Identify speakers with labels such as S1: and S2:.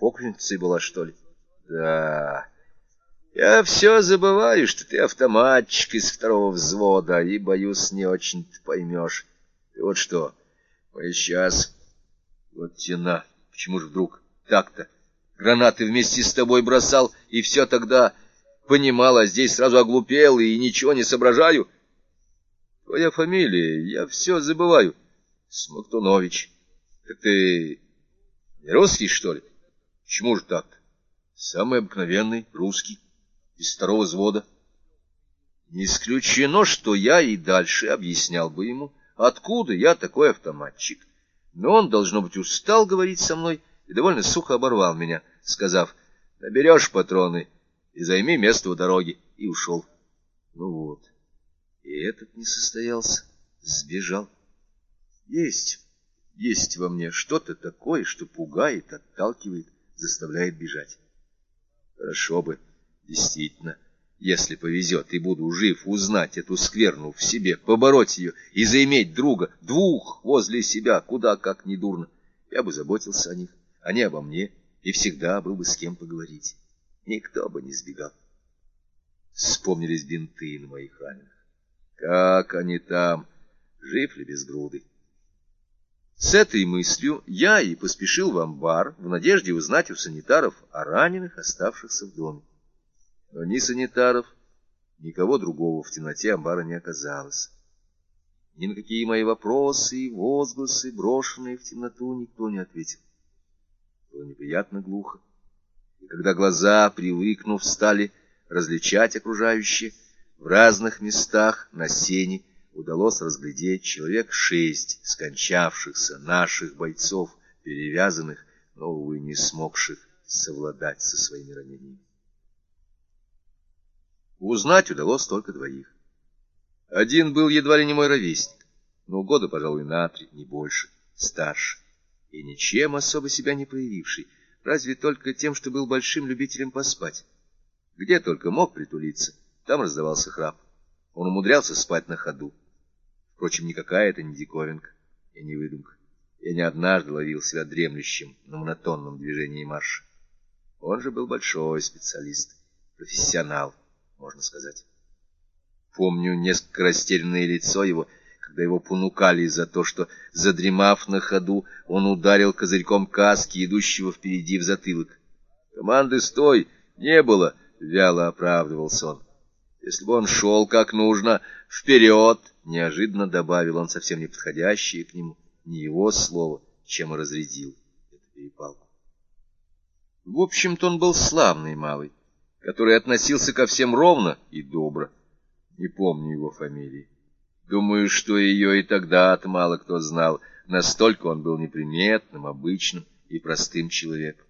S1: Фокусницей была, что ли? Да... Я все забываю, что ты автоматчик из второго взвода, и, боюсь, не очень ты поймешь. И вот что, мы сейчас... Вот тена, почему же вдруг так-то? Гранаты вместе с тобой бросал, и все тогда понимал, а здесь сразу оглупел, и ничего не соображаю. Твоя фамилия, я все забываю. Смоктунович. Так ты не русский, что ли? Почему же так-то? Самый обыкновенный русский из второго взвода. Не исключено, что я и дальше объяснял бы ему, откуда я такой автоматчик. Но он, должно быть, устал говорить со мной и довольно сухо оборвал меня, сказав, наберешь патроны и займи место у дороги, и ушел. Ну вот, и этот не состоялся, сбежал. Есть, есть во мне что-то такое, что пугает, отталкивает, заставляет бежать. Хорошо бы Действительно, если повезет и буду жив узнать эту скверну в себе, побороть ее и заиметь друга, двух возле себя, куда как недурно, я бы заботился о них, они обо мне, и всегда был бы с кем поговорить. Никто бы не сбегал. Вспомнились бинты на моих раненых. Как они там, жив ли без груды? С этой мыслью я и поспешил в амбар в надежде узнать у санитаров о раненых, оставшихся в доме. Но ни санитаров, никого другого в темноте амбара не оказалось. Ни на какие мои вопросы и возгласы, брошенные в темноту, никто не ответил. Было неприятно глухо. И когда глаза, привыкнув, стали различать окружающее, в разных местах на сене удалось разглядеть человек шесть скончавшихся наших бойцов, перевязанных, но, увы, не смогших совладать со своими ранениями. Узнать удалось только двоих. Один был едва ли не мой ровесник, но года, пожалуй, на три, не больше, старше, и ничем особо себя не проявивший, разве только тем, что был большим любителем поспать. Где только мог притулиться, там раздавался храп. Он умудрялся спать на ходу. Впрочем, никакая это не диковинка и не выдумка. Я не однажды ловил себя дремлющим на монотонном движении марша. Он же был большой специалист, профессионал можно сказать. Помню несколько растерянное лицо его, когда его понукали за то, что, задремав на ходу, он ударил козырьком каски, идущего впереди в затылок. «Команды стой! Не было!» — вяло оправдывался он. «Если бы он шел как нужно, вперед!» — неожиданно добавил он совсем не подходящее к нему, не его слово, чем и разрядил эту перепалку. В общем-то, он был славный малый который относился ко всем ровно и добро. Не помню его фамилии. Думаю, что ее и тогда-то мало кто знал, настолько он был неприметным, обычным и простым человеком.